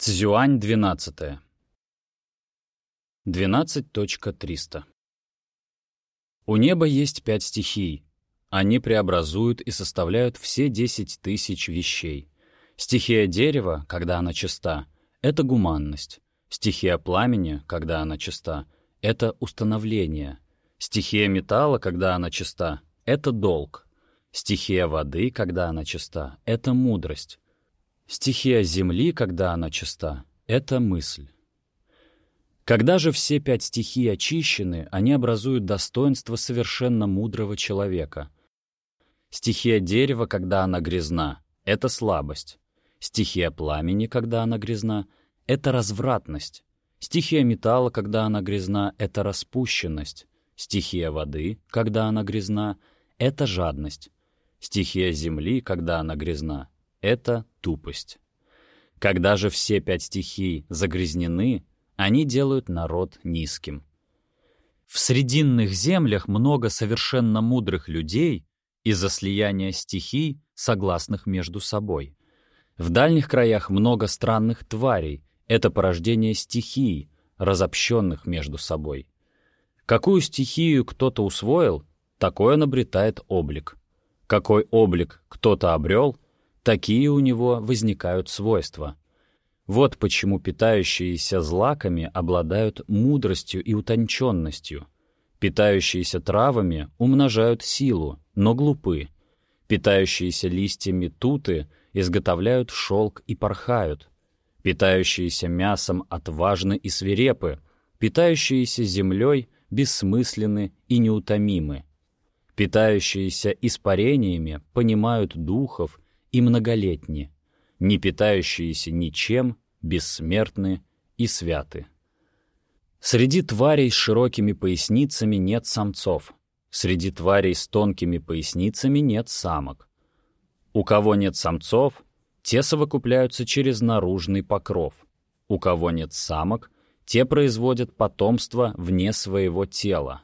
Цзюань 12. 12.300 У неба есть пять стихий. Они преобразуют и составляют все десять тысяч вещей. Стихия дерева, когда она чиста, — это гуманность. Стихия пламени, когда она чиста, — это установление. Стихия металла, когда она чиста, — это долг. Стихия воды, когда она чиста, — это мудрость. Стихия Земли, когда она чиста, — это мысль. Когда же все пять стихий очищены, они образуют достоинство совершенно мудрого человека. Стихия дерева, когда она грязна, — это слабость. Стихия пламени, когда она грязна, — это развратность. Стихия металла, когда она грязна, — это распущенность. Стихия воды, когда она грязна, — это жадность. Стихия земли, когда она грязна, — это тупость. Когда же все пять стихий загрязнены, они делают народ низким. В срединных землях много совершенно мудрых людей из-за слияния стихий, согласных между собой. В дальних краях много странных тварей, это порождение стихий, разобщенных между собой. Какую стихию кто-то усвоил, такое он обретает облик. Какой облик кто-то обрел — Такие у него возникают свойства. Вот почему питающиеся злаками обладают мудростью и утонченностью. Питающиеся травами умножают силу, но глупы. Питающиеся листьями туты изготовляют шелк и порхают. Питающиеся мясом отважны и свирепы. Питающиеся землей бессмысленны и неутомимы. Питающиеся испарениями понимают духов и многолетни, не питающиеся ничем, бессмертны и святы. Среди тварей с широкими поясницами нет самцов, среди тварей с тонкими поясницами нет самок. У кого нет самцов, те совокупляются через наружный покров. У кого нет самок, те производят потомство вне своего тела.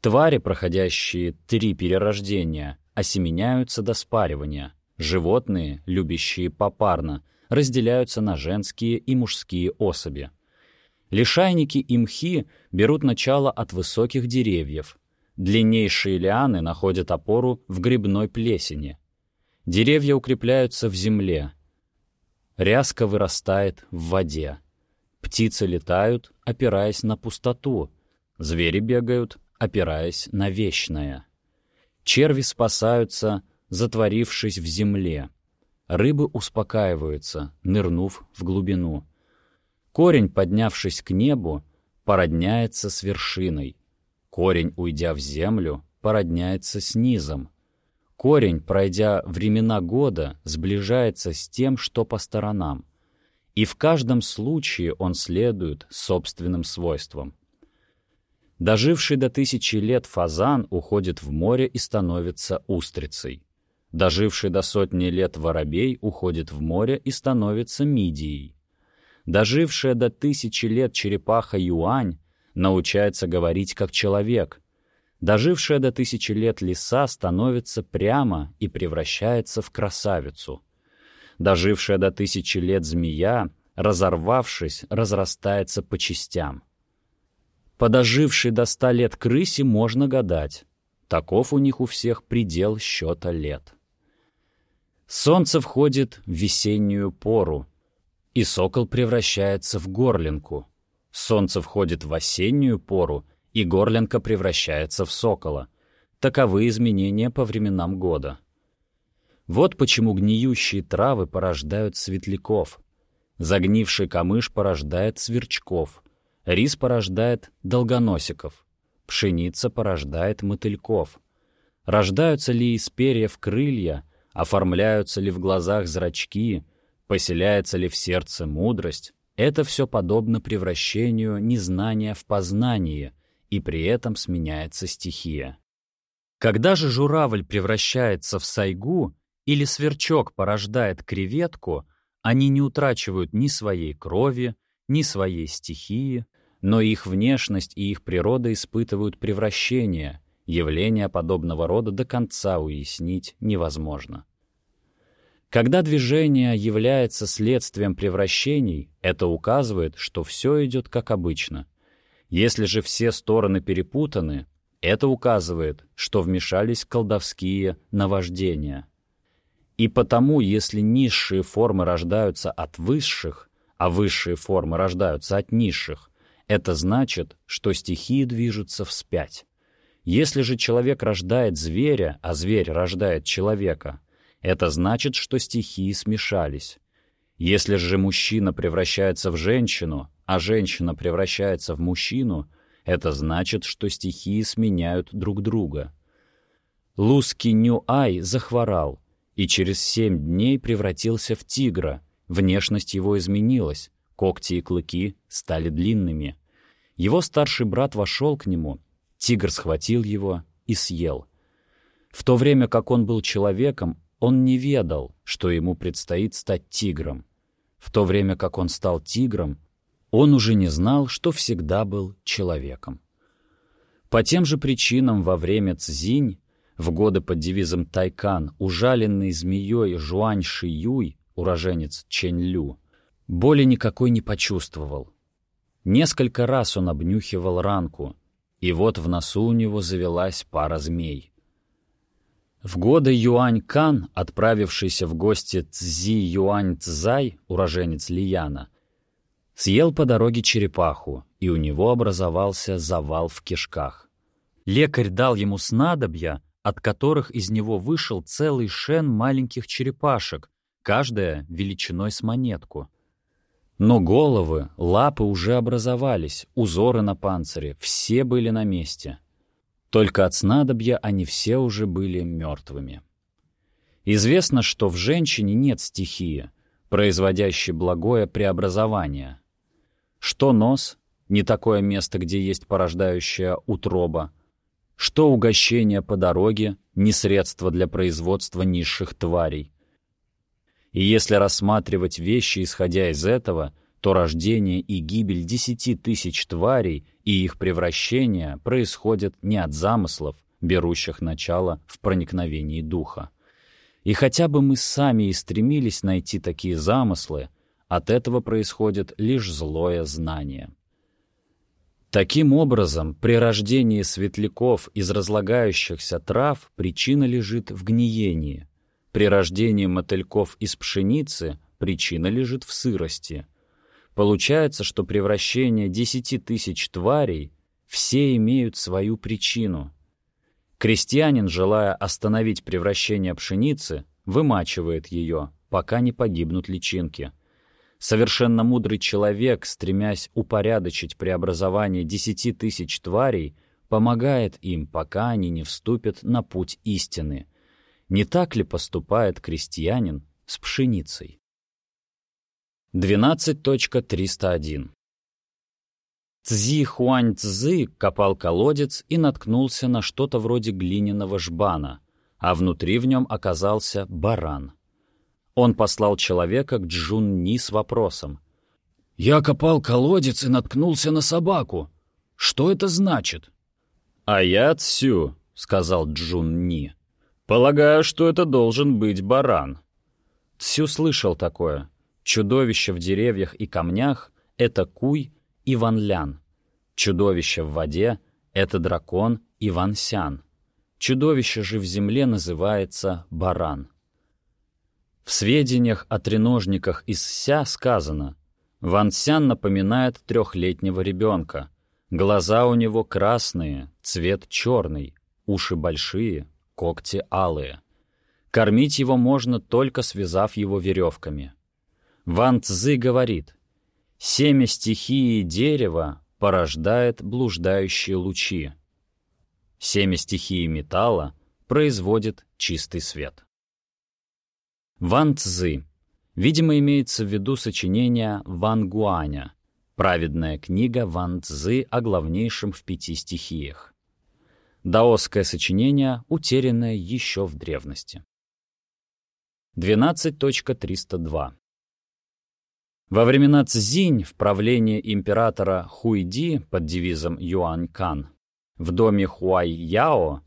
Твари, проходящие три перерождения, осеменяются до спаривания — Животные, любящие попарно, разделяются на женские и мужские особи. Лишайники и мхи берут начало от высоких деревьев. Длиннейшие лианы находят опору в грибной плесени. Деревья укрепляются в земле. Ряска вырастает в воде. Птицы летают, опираясь на пустоту. Звери бегают, опираясь на вечное. Черви спасаются, затворившись в земле. Рыбы успокаиваются, нырнув в глубину. Корень, поднявшись к небу, породняется с вершиной. Корень, уйдя в землю, породняется с низом. Корень, пройдя времена года, сближается с тем, что по сторонам. И в каждом случае он следует собственным свойствам. Доживший до тысячи лет фазан уходит в море и становится устрицей. Доживший до сотни лет воробей уходит в море и становится мидией. Дожившая до тысячи лет черепаха юань научается говорить как человек. Дожившая до тысячи лет лиса становится прямо и превращается в красавицу. Дожившая до тысячи лет змея, разорвавшись, разрастается по частям. Подоживший до ста лет крысе можно гадать. Таков у них у всех предел счета лет. Солнце входит в весеннюю пору, и сокол превращается в горлинку. Солнце входит в осеннюю пору, и горлинка превращается в сокола. Таковы изменения по временам года. Вот почему гниющие травы порождают светляков. Загнивший камыш порождает сверчков. Рис порождает долгоносиков. Пшеница порождает мотыльков. Рождаются ли из перьев крылья — оформляются ли в глазах зрачки, поселяется ли в сердце мудрость, это все подобно превращению незнания в познание, и при этом сменяется стихия. Когда же журавль превращается в сайгу или сверчок порождает креветку, они не утрачивают ни своей крови, ни своей стихии, но их внешность и их природа испытывают превращение, Явление подобного рода до конца уяснить невозможно. Когда движение является следствием превращений, это указывает, что все идет как обычно. Если же все стороны перепутаны, это указывает, что вмешались колдовские наваждения. И потому, если низшие формы рождаются от высших, а высшие формы рождаются от низших, это значит, что стихии движутся вспять. Если же человек рождает зверя, а зверь рождает человека — это значит, что стихии смешались. Если же мужчина превращается в женщину, а женщина превращается в мужчину, это значит, что стихии сменяют друг друга. Луски Нью-Ай захворал и через семь дней превратился в тигра. Внешность его изменилась, когти и клыки стали длинными. Его старший брат вошел к нему, тигр схватил его и съел. В то время как он был человеком, он не ведал, что ему предстоит стать тигром. В то время как он стал тигром, он уже не знал, что всегда был человеком. По тем же причинам во время Цзинь, в годы под девизом Тайкан, ужаленный змеей Жуань Шиюй, уроженец Чэнь-Лю, боли никакой не почувствовал. Несколько раз он обнюхивал ранку, и вот в носу у него завелась пара змей. В годы Юань Кан, отправившийся в гости Цзи Юань Цзай, уроженец Лияна, съел по дороге черепаху, и у него образовался завал в кишках. Лекарь дал ему снадобья, от которых из него вышел целый шен маленьких черепашек, каждая величиной с монетку. Но головы, лапы уже образовались, узоры на панцире, все были на месте. Только от снадобья они все уже были мертвыми. Известно, что в женщине нет стихии, производящей благое преобразование. Что нос — не такое место, где есть порождающая утроба, что угощение по дороге — не средство для производства низших тварей. И если рассматривать вещи, исходя из этого, то рождение и гибель десяти тысяч тварей и их превращение происходят не от замыслов, берущих начало в проникновении духа. И хотя бы мы сами и стремились найти такие замыслы, от этого происходит лишь злое знание. Таким образом, при рождении светляков из разлагающихся трав причина лежит в гниении. При рождении мотыльков из пшеницы причина лежит в сырости. Получается, что превращение десяти тысяч тварей все имеют свою причину. Крестьянин, желая остановить превращение пшеницы, вымачивает ее, пока не погибнут личинки. Совершенно мудрый человек, стремясь упорядочить преобразование десяти тысяч тварей, помогает им, пока они не вступят на путь истины. Не так ли поступает крестьянин с пшеницей? 12.301 Цзи Хуань Цзы копал колодец и наткнулся на что-то вроде глиняного жбана, а внутри в нем оказался баран. Он послал человека к Джун Ни с вопросом. «Я копал колодец и наткнулся на собаку. Что это значит?» «А я Цю», — сказал Джун Ни. «Полагаю, что это должен быть баран». Цю слышал такое. Чудовище в деревьях и камнях — это Куй и Ванлян. Чудовище в воде — это дракон и Вансян. Чудовище же в земле называется баран. В сведениях о треножниках из Ся сказано, Вансян напоминает трехлетнего ребенка. Глаза у него красные, цвет черный, уши большие, когти алые. Кормить его можно только связав его веревками. Ван Цзы говорит, «Семя стихии дерева порождает блуждающие лучи. Семя стихии металла производит чистый свет». Ван Цзы. Видимо, имеется в виду сочинение Ван Гуаня, праведная книга Ван Цзы о главнейшем в пяти стихиях. Даосское сочинение, утерянное еще в древности. 12.302 во времена Цзинь в правлении императора Хуйди под девизом Юань Кан в доме Хуай Яо,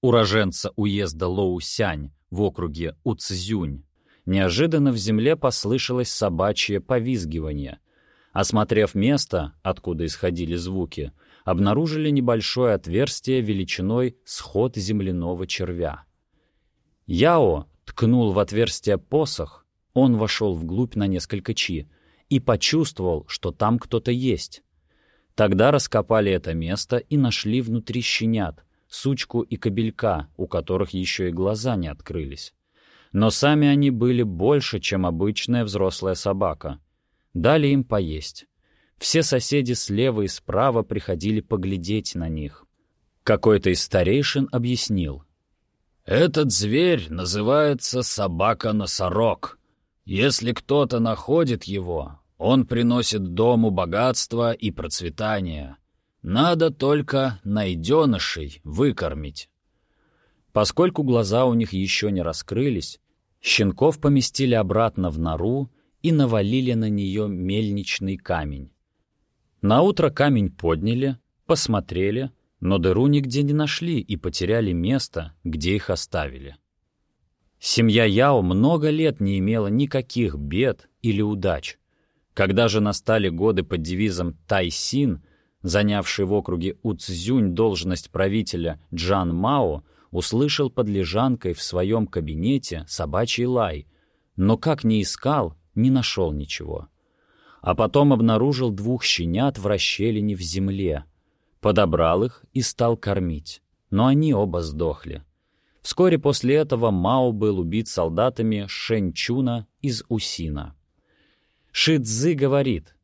уроженца уезда Лоусянь в округе Уцзюнь, неожиданно в земле послышалось собачье повизгивание. Осмотрев место, откуда исходили звуки, обнаружили небольшое отверстие величиной сход земляного червя. Яо ткнул в отверстие посох, он вошел вглубь на несколько чи и почувствовал, что там кто-то есть. Тогда раскопали это место и нашли внутри щенят, сучку и кобелька, у которых еще и глаза не открылись. Но сами они были больше, чем обычная взрослая собака. Дали им поесть. Все соседи слева и справа приходили поглядеть на них. Какой-то из старейшин объяснил. «Этот зверь называется собака-носорог. Если кто-то находит его, он приносит дому богатство и процветание. Надо только найденышей выкормить». Поскольку глаза у них еще не раскрылись, щенков поместили обратно в нору и навалили на нее мельничный камень. Наутро камень подняли, посмотрели, но дыру нигде не нашли и потеряли место, где их оставили. Семья Яо много лет не имела никаких бед или удач. Когда же настали годы под девизом «Тайсин», занявший в округе Уцзюнь должность правителя Джан Мао, услышал под лежанкой в своем кабинете собачий лай, но как ни искал, не нашел ничего а потом обнаружил двух щенят в расщелине в земле. Подобрал их и стал кормить, но они оба сдохли. Вскоре после этого Мао был убит солдатами Шэньчуна из Усина. Ши Цзы говорит,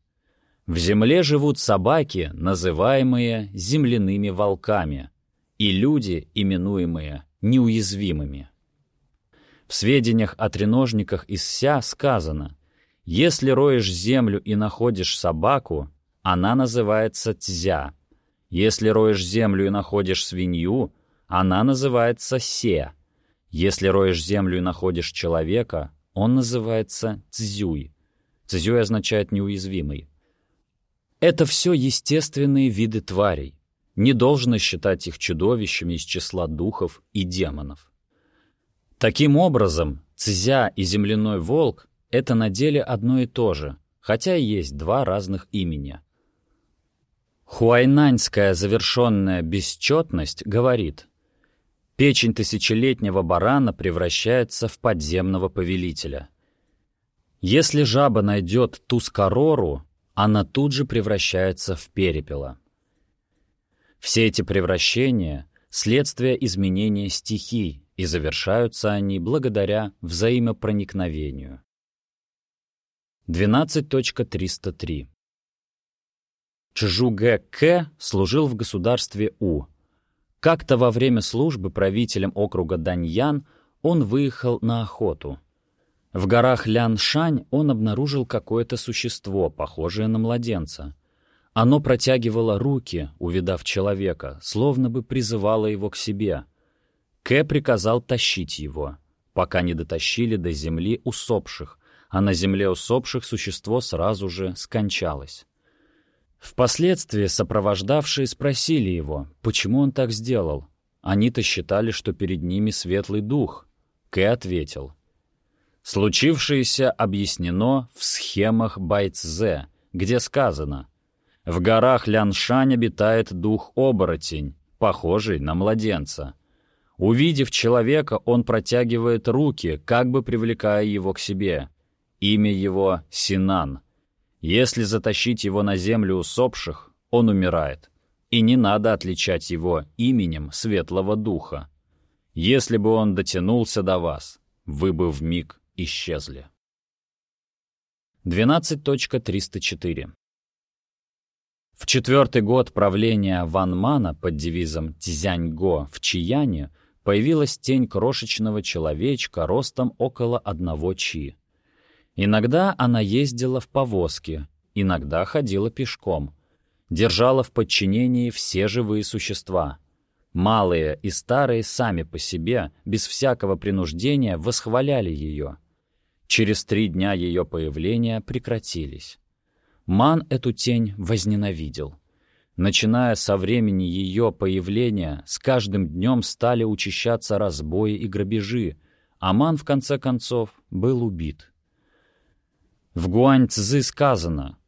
«В земле живут собаки, называемые земляными волками, и люди, именуемые неуязвимыми». В сведениях о треножниках из Ся сказано, если роешь землю и находишь собаку, она называется тзя. Если роешь землю и находишь свинью, она называется се. Если роешь землю и находишь человека, он называется цзюй. Цзюй означает «неуязвимый». Это все естественные виды тварей. Не должно считать их чудовищами из числа духов и демонов. Таким образом, цзя и земляной волк это на деле одно и то же, хотя есть два разных имени. Хуайнаньская завершенная бесчетность говорит, печень тысячелетнего барана превращается в подземного повелителя. Если жаба найдет тускарору, она тут же превращается в перепела. Все эти превращения — следствие изменения стихий, и завершаются они благодаря взаимопроникновению. 12.303. Чжугэ Кэ служил в государстве У. Как-то во время службы правителем округа Даньян он выехал на охоту. В горах Ляншань он обнаружил какое-то существо, похожее на младенца. Оно протягивало руки, увидав человека, словно бы призывало его к себе. Кэ приказал тащить его, пока не дотащили до земли усопших, а на земле усопших существо сразу же скончалось. Впоследствии сопровождавшие спросили его, почему он так сделал. Они-то считали, что перед ними светлый дух. Кэ ответил. Случившееся объяснено в схемах Байцзе, где сказано «В горах Ляншань обитает дух-оборотень, похожий на младенца». Увидев человека, он протягивает руки, как бы привлекая его к себе. Имя его — Синан. Если затащить его на землю усопших, он умирает. И не надо отличать его именем Светлого Духа. Если бы он дотянулся до вас, вы бы вмиг исчезли. 12.304 В четвертый год правления Ван Мана под девизом «Цзяньго» в Чияне появилась тень крошечного человечка ростом около одного чи. Иногда она ездила в повозке, иногда ходила пешком. Держала в подчинении все живые существа. Малые и старые сами по себе, без всякого принуждения, восхваляли ее. Через три дня ее появления прекратились. Ман эту тень возненавидел. Начиная со времени ее появления, с каждым днем стали учащаться разбои и грабежи, Аман, в конце концов, был убит. В Гуаньцзы сказано,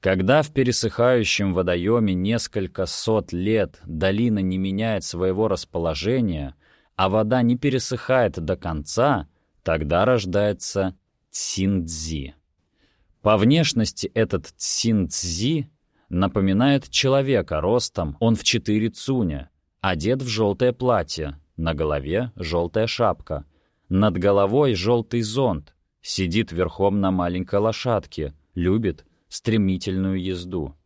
когда в пересыхающем водоеме несколько сот лет долина не меняет своего расположения, а вода не пересыхает до конца, тогда рождается Цинцзи. По внешности этот Цинцзи напоминает человека ростом, он в четыре цуня, одет в желтое платье, на голове желтая шапка, над головой желтый зонт, сидит верхом на маленькой лошадке, любит стремительную езду.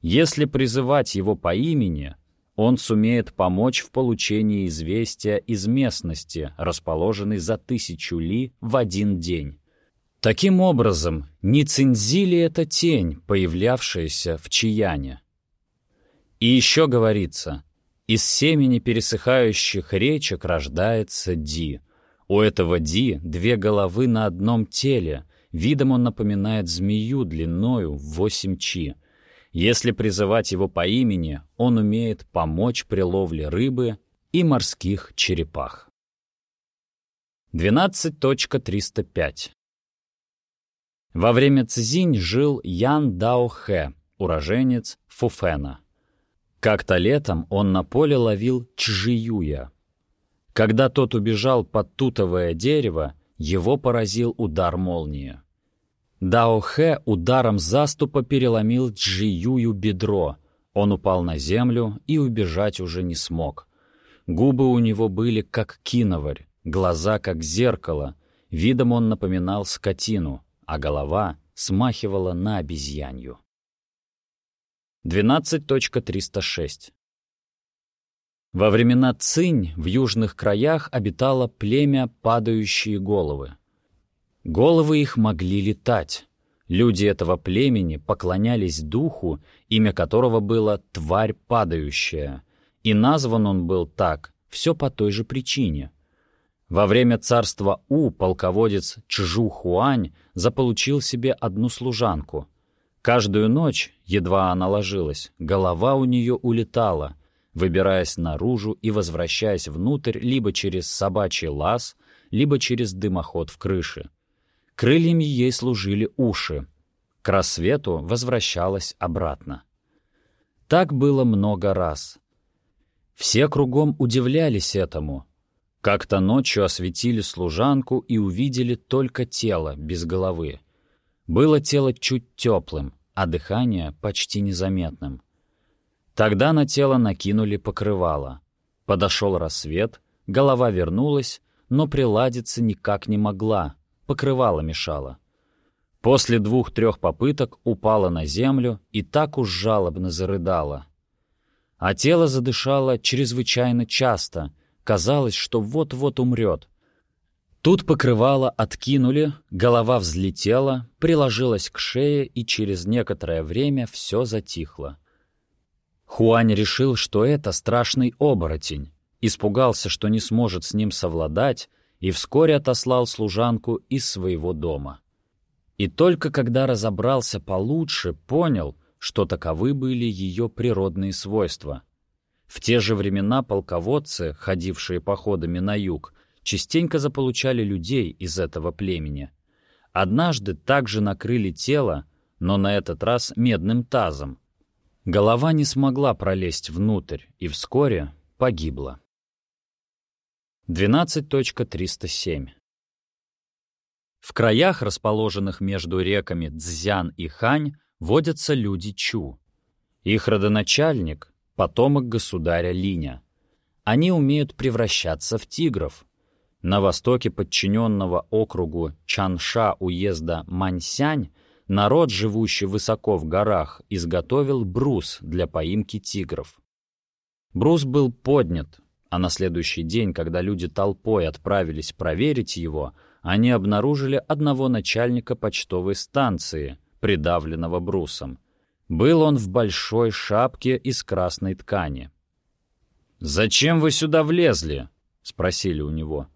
Если призывать его по имени, он сумеет помочь в получении известия из местности, расположенной за тысячу ли в один день. Таким образом, не цензили это тень, появлявшаяся в Чияне. И еще говорится, из семени пересыхающих речек рождается Ди. У этого Ди две головы на одном теле, видом он напоминает змею длиною в восемь чи. Если призывать его по имени, он умеет помочь при ловле рыбы и морских черепах. 12.305 Во время Цзинь жил Ян Дао Хэ, уроженец Фуфена. Как-то летом он на поле ловил Чжиюя. Когда тот убежал под тутовое дерево, его поразил удар молнии. Дао Хэ ударом заступа переломил Чжиюю бедро. Он упал на землю и убежать уже не смог. Губы у него были как киноварь, глаза как зеркало. Видом он напоминал скотину, а голова смахивала на обезьянью. 12.306 Во времена Цинь в южных краях обитало племя «падающие головы». Головы их могли летать. Люди этого племени поклонялись духу, имя которого было «тварь падающая», и назван он был так, все по той же причине. Во время царства У полководец Чжу Хуань заполучил себе одну служанку. Каждую ночь, едва она ложилась, голова у нее улетала, выбираясь наружу и возвращаясь внутрь либо через собачий лаз, либо через дымоход в крыше. Крыльями ей служили уши. К рассвету возвращалась обратно. Так было много раз. Все кругом удивлялись этому. Как-то ночью осветили служанку и увидели только тело, без головы. Было тело чуть теплым, а дыхание почти незаметным. Тогда на тело накинули покрывало. Подошел рассвет, голова вернулась, но приладиться никак не могла, покрывало мешало. После двух-трех попыток упала на землю и так уж жалобно зарыдала. А тело задышало чрезвычайно часто, казалось, что вот-вот умрет. Тут покрывало откинули, голова взлетела, приложилась к шее, и через некоторое время все затихло. Хуань решил, что это страшный оборотень, испугался, что не сможет с ним совладать, и вскоре отослал служанку из своего дома. И только когда разобрался получше, понял, что таковы были ее природные свойства. В те же времена полководцы, ходившие походами на юг, частенько заполучали людей из этого племени. Однажды также накрыли тело, но на этот раз медным тазом. Голова не смогла пролезть внутрь и вскоре погибла. 12.307 В краях, расположенных между реками Цзян и Хань, водятся люди Чу. Их родоначальник — потомок государя Линя. Они умеют превращаться в тигров. На востоке подчиненного округу Чанша уезда Маньсянь народ, живущий высоко в горах, изготовил брус для поимки тигров. Брус был поднят, а на следующий день, когда люди толпой отправились проверить его, они обнаружили одного начальника почтовой станции, придавленного брусом. Был он в большой шапке из красной ткани. «Зачем вы сюда влезли?» — спросили у него.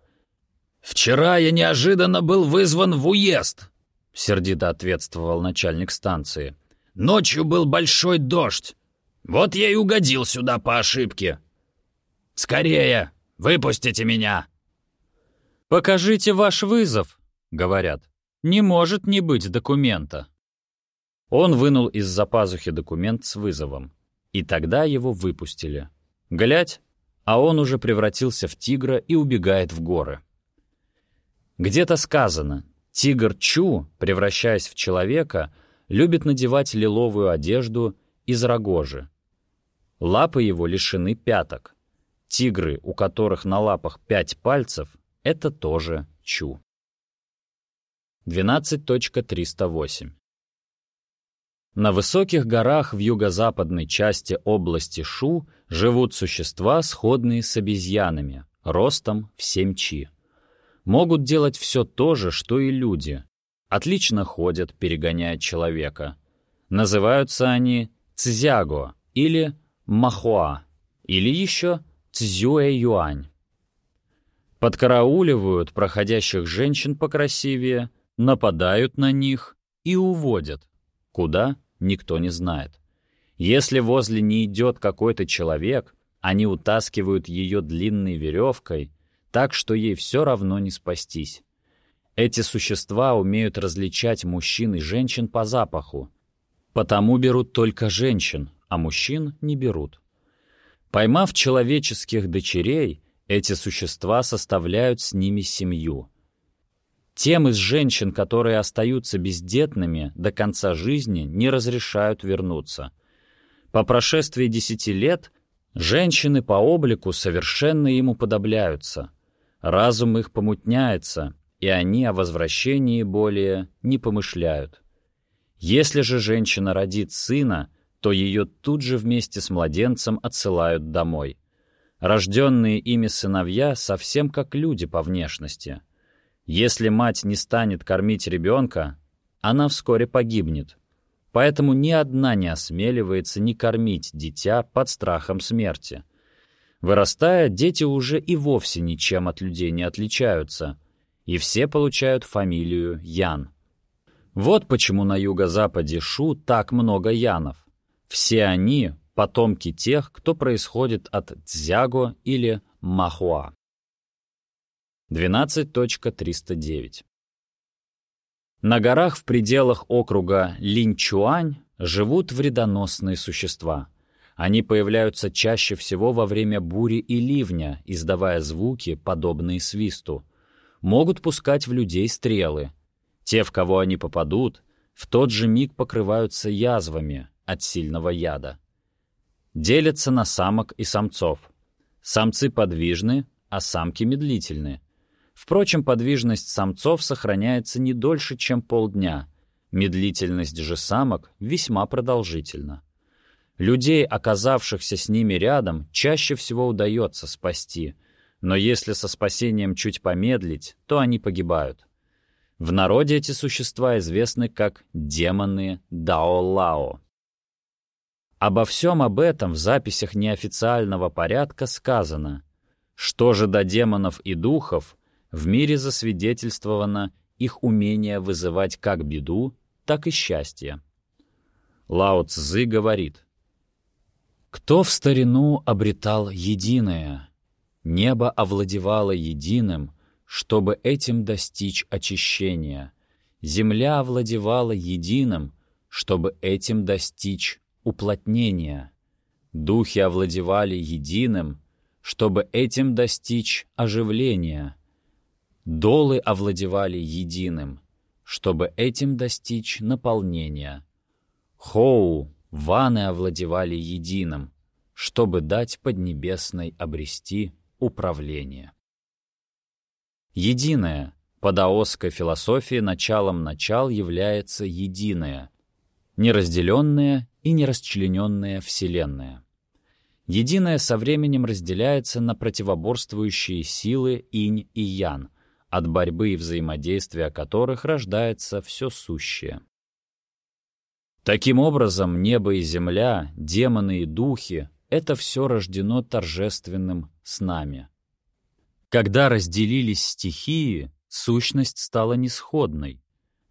«Вчера я неожиданно был вызван в уезд», — сердито ответствовал начальник станции. «Ночью был большой дождь. Вот я и угодил сюда по ошибке. «Скорее! Выпустите меня!» «Покажите ваш вызов», — говорят. «Не может не быть документа». Он вынул из-за пазухи документ с вызовом. И тогда его выпустили. Глядь, а он уже превратился в тигра и убегает в горы. Где-то сказано, тигр Чу, превращаясь в человека, любит надевать лиловую одежду из рогожи. Лапы его лишены пяток. Тигры, у которых на лапах пять пальцев, это тоже Чу. 12.308 На высоких горах в юго-западной части области Шу живут существа, сходные с обезьянами, ростом в 7 чи. Могут делать все то же, что и люди. Отлично ходят, перегоняя человека. Называются они цзяго или махуа, или еще цзюэ-юань. Подкарауливают проходящих женщин покрасивее, нападают на них и уводят. Куда — никто не знает. Если возле не идет какой-то человек, они утаскивают ее длинной веревкой, так что ей все равно не спастись. Эти существа умеют различать мужчин и женщин по запаху, потому берут только женщин, а мужчин не берут. Поймав человеческих дочерей, эти существа составляют с ними семью. Тем из женщин, которые остаются бездетными, до конца жизни не разрешают вернуться — по прошествии десяти лет женщины по облику совершенно ему подобляются. Разум их помутняется, и они о возвращении более не помышляют. Если же женщина родит сына, то ее тут же вместе с младенцем отсылают домой. Рожденные ими сыновья совсем как люди по внешности. Если мать не станет кормить ребенка, она вскоре погибнет. Поэтому ни одна не осмеливается не кормить дитя под страхом смерти. Вырастая, дети уже и вовсе ничем от людей не отличаются, и все получают фамилию Ян. Вот почему на юго-западе Шу так много Янов. Все они — потомки тех, кто происходит от Цзяго или Махуа. 12.309 на горах в пределах округа Линчуань живут вредоносные существа. Они появляются чаще всего во время бури и ливня, издавая звуки, подобные свисту. Могут пускать в людей стрелы. Те, в кого они попадут, в тот же миг покрываются язвами от сильного яда. Делятся на самок и самцов. Самцы подвижны, а самки медлительны. Впрочем, подвижность самцов сохраняется не дольше, чем полдня. Медлительность же самок весьма продолжительна. Людей, оказавшихся с ними рядом, чаще всего удается спасти, но если со спасением чуть помедлить, то они погибают. В народе эти существа известны как демоны Дао-Лао. Обо всем об этом в записях неофициального порядка сказано. Что же до демонов и духов, в мире засвидетельствовано их умение вызывать как беду, так и счастье. Лао Цзы говорит, «Кто в старину обретал единое? Небо овладевало единым, чтобы этим достичь очищения. Земля овладевала единым, чтобы этим достичь уплотнения. Духи овладевали единым, чтобы этим достичь оживления. Долы овладевали единым, чтобы этим достичь наполнения. Хоу, ваны овладевали единым, чтобы дать Поднебесной обрести управление. Единое. По даосской философии началом начал является единое, неразделенное и нерасчлененное Вселенная. Единое со временем разделяется на противоборствующие силы инь и ян, от борьбы и взаимодействия которых рождается все сущее. Таким образом, небо и земля, демоны и духи — это все рождено торжественным с нами. Когда разделились стихии, сущность стала несходной.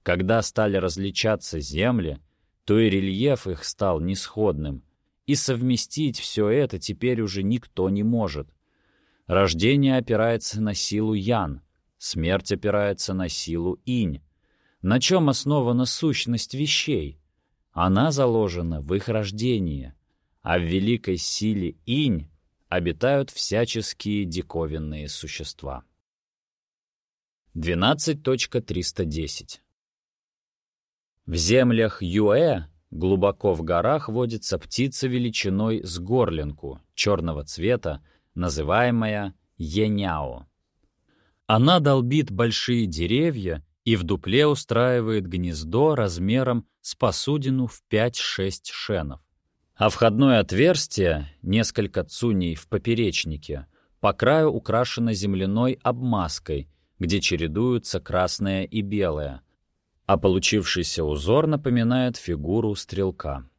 Когда стали различаться земли, то и рельеф их стал несходным, и совместить все это теперь уже никто не может. Рождение опирается на силу Ян — смерть опирается на силу инь. На чем основана сущность вещей? Она заложена в их рождении, а в великой силе инь обитают всяческие диковинные существа. 12.310 В землях Юэ, глубоко в горах, водится птица величиной с горлинку, черного цвета, называемая еняо. Она долбит большие деревья и в дупле устраивает гнездо размером с посудину в 5-6 шенов. А входное отверстие, несколько цуней в поперечнике, по краю украшено земляной обмазкой, где чередуются красное и белое, а получившийся узор напоминает фигуру стрелка.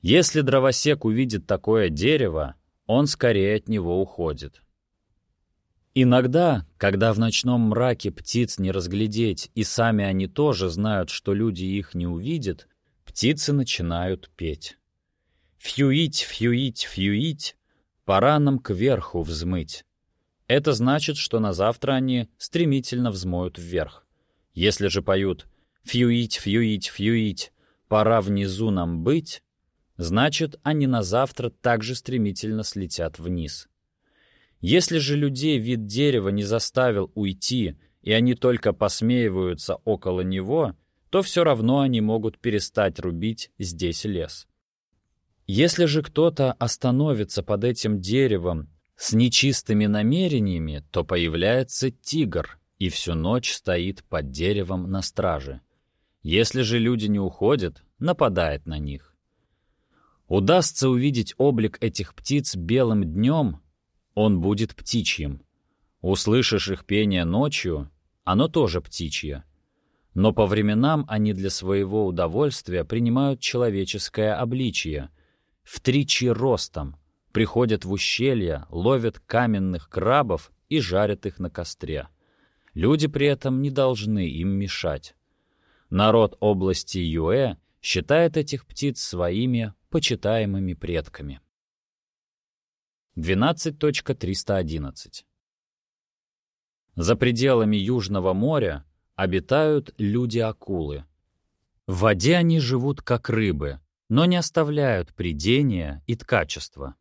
Если дровосек увидит такое дерево, он скорее от него уходит. Иногда, когда в ночном мраке птиц не разглядеть, и сами они тоже знают, что люди их не увидят, птицы начинают петь. Фьюить, фьюить, фьюить, пора нам кверху взмыть. Это значит, что на завтра они стремительно взмоют вверх. Если же поют «фьюить, фьюить, фьюить, пора внизу нам быть», значит, они на завтра также стремительно слетят вниз. Если же людей вид дерева не заставил уйти, и они только посмеиваются около него, то все равно они могут перестать рубить здесь лес. Если же кто-то остановится под этим деревом с нечистыми намерениями, то появляется тигр и всю ночь стоит под деревом на страже. Если же люди не уходят, нападает на них. Удастся увидеть облик этих птиц белым днем, он будет птичьим. Услышишь их пение ночью, оно тоже птичье. Но по временам они для своего удовольствия принимают человеческое обличие, в три чи ростом, приходят в ущелья, ловят каменных крабов и жарят их на костре. Люди при этом не должны им мешать. Народ области Юэ считает этих птиц своими почитаемыми предками. 12.311 За пределами Южного моря обитают люди-акулы. В воде они живут как рыбы, но не оставляют придения и ткачества.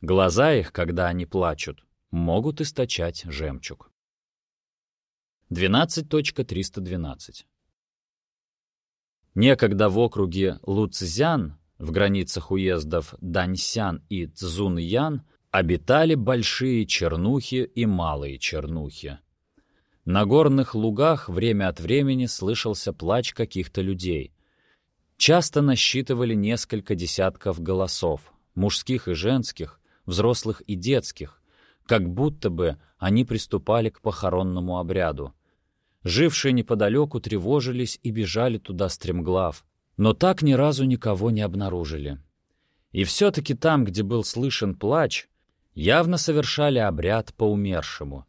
Глаза их, когда они плачут, могут источать жемчуг. 12.312 Некогда в округе Луцзян, в границах уездов Даньсян и Цзуньян, обитали большие чернухи и малые чернухи. На горных лугах время от времени слышался плач каких-то людей часто насчитывали несколько десятков голосов, мужских и женских, взрослых и детских, как будто бы они приступали к похоронному обряду. Жившие неподалеку тревожились и бежали туда стремглав, но так ни разу никого не обнаружили. И все-таки там, где был слышен плач, явно совершали обряд по умершему.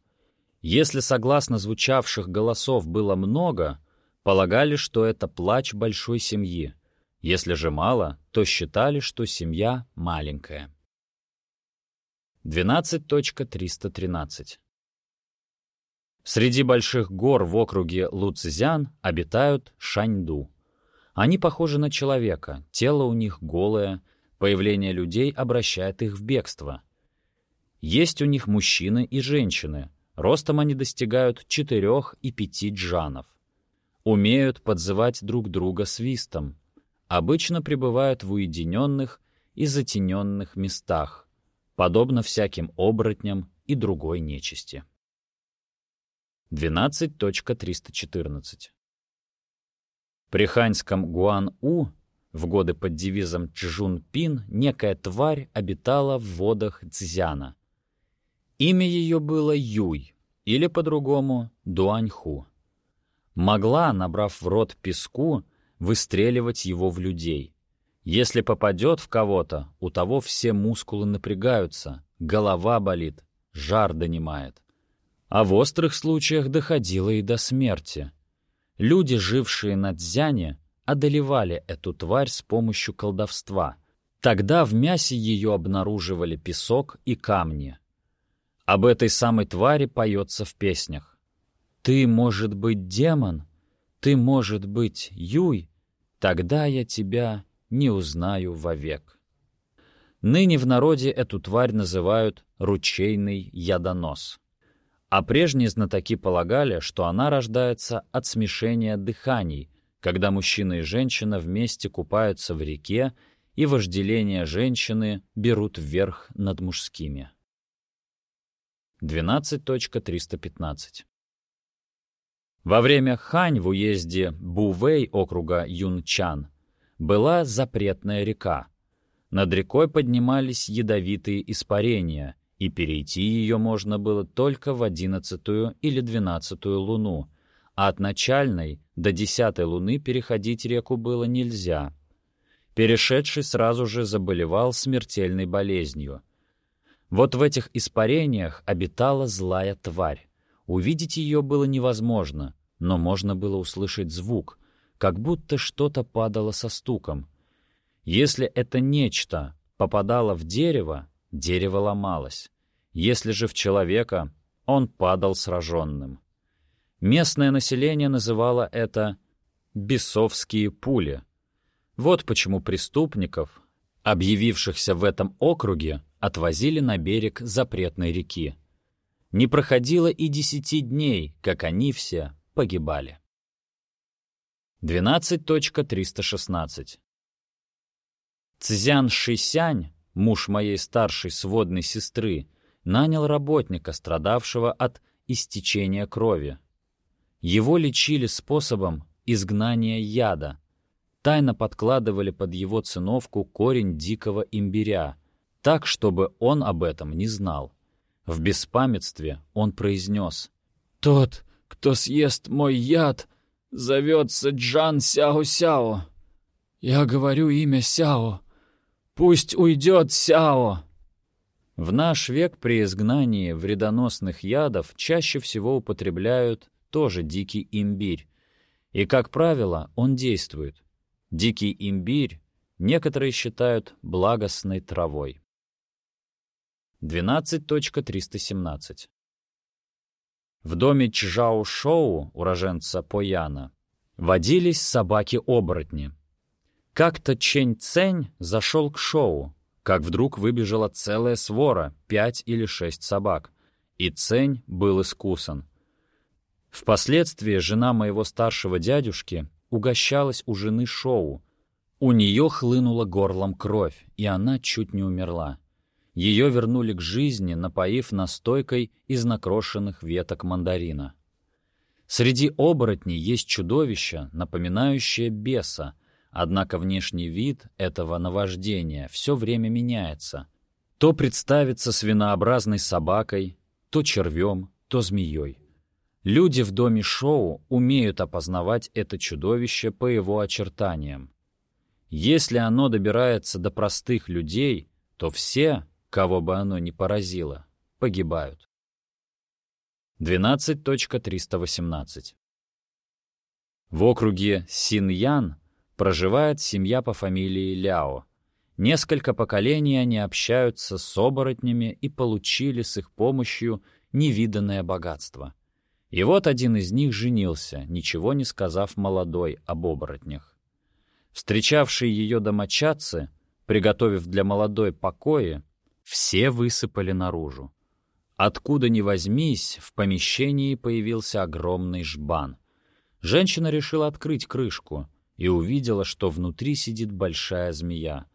Если согласно звучавших голосов было много, Полагали, что это плач большой семьи. Если же мало, то считали, что семья маленькая. 12.313 Среди больших гор в округе Луцзян обитают Шаньду. Они похожи на человека, тело у них голое, появление людей обращает их в бегство. Есть у них мужчины и женщины, ростом они достигают 4 и 5 джанов умеют подзывать друг друга свистом, обычно пребывают в уединенных и затененных местах, подобно всяким оборотням и другой нечисти. 12.314 При ханьском Гуан-У в годы под девизом Чжун-Пин некая тварь обитала в водах Цзяна. Имя ее было Юй, или по-другому Дуаньху могла, набрав в рот песку, выстреливать его в людей. Если попадет в кого-то, у того все мускулы напрягаются, голова болит, жар донимает. А в острых случаях доходило и до смерти. Люди, жившие на Дзяне, одолевали эту тварь с помощью колдовства. Тогда в мясе ее обнаруживали песок и камни. Об этой самой твари поется в песнях. Ты, может быть, демон? Ты, может быть, Юй? Тогда я тебя не узнаю вовек. Ныне в народе эту тварь называют ручейный ядонос. А прежние знатоки полагали, что она рождается от смешения дыханий, когда мужчина и женщина вместе купаются в реке, и вожделение женщины берут вверх над мужскими. 12.315 Во время Хань в уезде Бувей округа Юнчан была запретная река. Над рекой поднимались ядовитые испарения, и перейти ее можно было только в одиннадцатую или двенадцатую луну, а от начальной до десятой луны переходить реку было нельзя. Перешедший сразу же заболевал смертельной болезнью. Вот в этих испарениях обитала злая тварь. Увидеть ее было невозможно, но можно было услышать звук, как будто что-то падало со стуком. Если это нечто попадало в дерево, дерево ломалось. Если же в человека, он падал сраженным. Местное население называло это «бесовские пули». Вот почему преступников, объявившихся в этом округе, отвозили на берег запретной реки. Не проходило и десяти дней, как они все погибали. 12.316 Цзян Шисянь, муж моей старшей сводной сестры, нанял работника, страдавшего от истечения крови. Его лечили способом изгнания яда. Тайно подкладывали под его циновку корень дикого имбиря, так, чтобы он об этом не знал. В беспамятстве он произнес «Тот, кто съест мой яд, зовется Джан Сяо-Сяо. Я говорю имя Сяо. Пусть уйдет Сяо!» В наш век при изгнании вредоносных ядов чаще всего употребляют тоже дикий имбирь. И, как правило, он действует. Дикий имбирь некоторые считают благостной травой. 12.317 В доме Чжао-Шоу, уроженца Пояна, водились собаки-оборотни. Как-то Чень Цень зашел к Шоу, как вдруг выбежала целая свора, пять или шесть собак, и Цень был искусан. Впоследствии жена моего старшего дядюшки угощалась у жены Шоу. У нее хлынула горлом кровь, и она чуть не умерла. Ее вернули к жизни, напоив настойкой из накрошенных веток мандарина. Среди оборотней есть чудовище, напоминающее беса, Однако внешний вид этого наваждения все время меняется. То представится свинообразной собакой, то червем, то змеей. Люди в доме шоу умеют опознавать это чудовище по его очертаниям. Если оно добирается до простых людей, то все, кого бы оно ни поразило, погибают. 12.318 В округе Синьян проживает семья по фамилии Ляо. Несколько поколений они общаются с оборотнями и получили с их помощью невиданное богатство. И вот один из них женился, ничего не сказав молодой об оборотнях. Встречавшие ее домочадцы, приготовив для молодой покои, все высыпали наружу. Откуда ни возьмись, в помещении появился огромный жбан. Женщина решила открыть крышку — и увидела, что внутри сидит большая змея.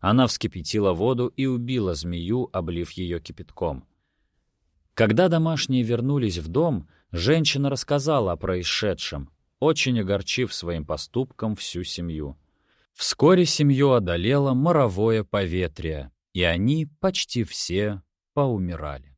Она вскипятила воду и убила змею, облив ее кипятком. Когда домашние вернулись в дом, женщина рассказала о происшедшем, очень огорчив своим поступком всю семью. Вскоре семью одолело моровое поветрие, и они почти все поумирали.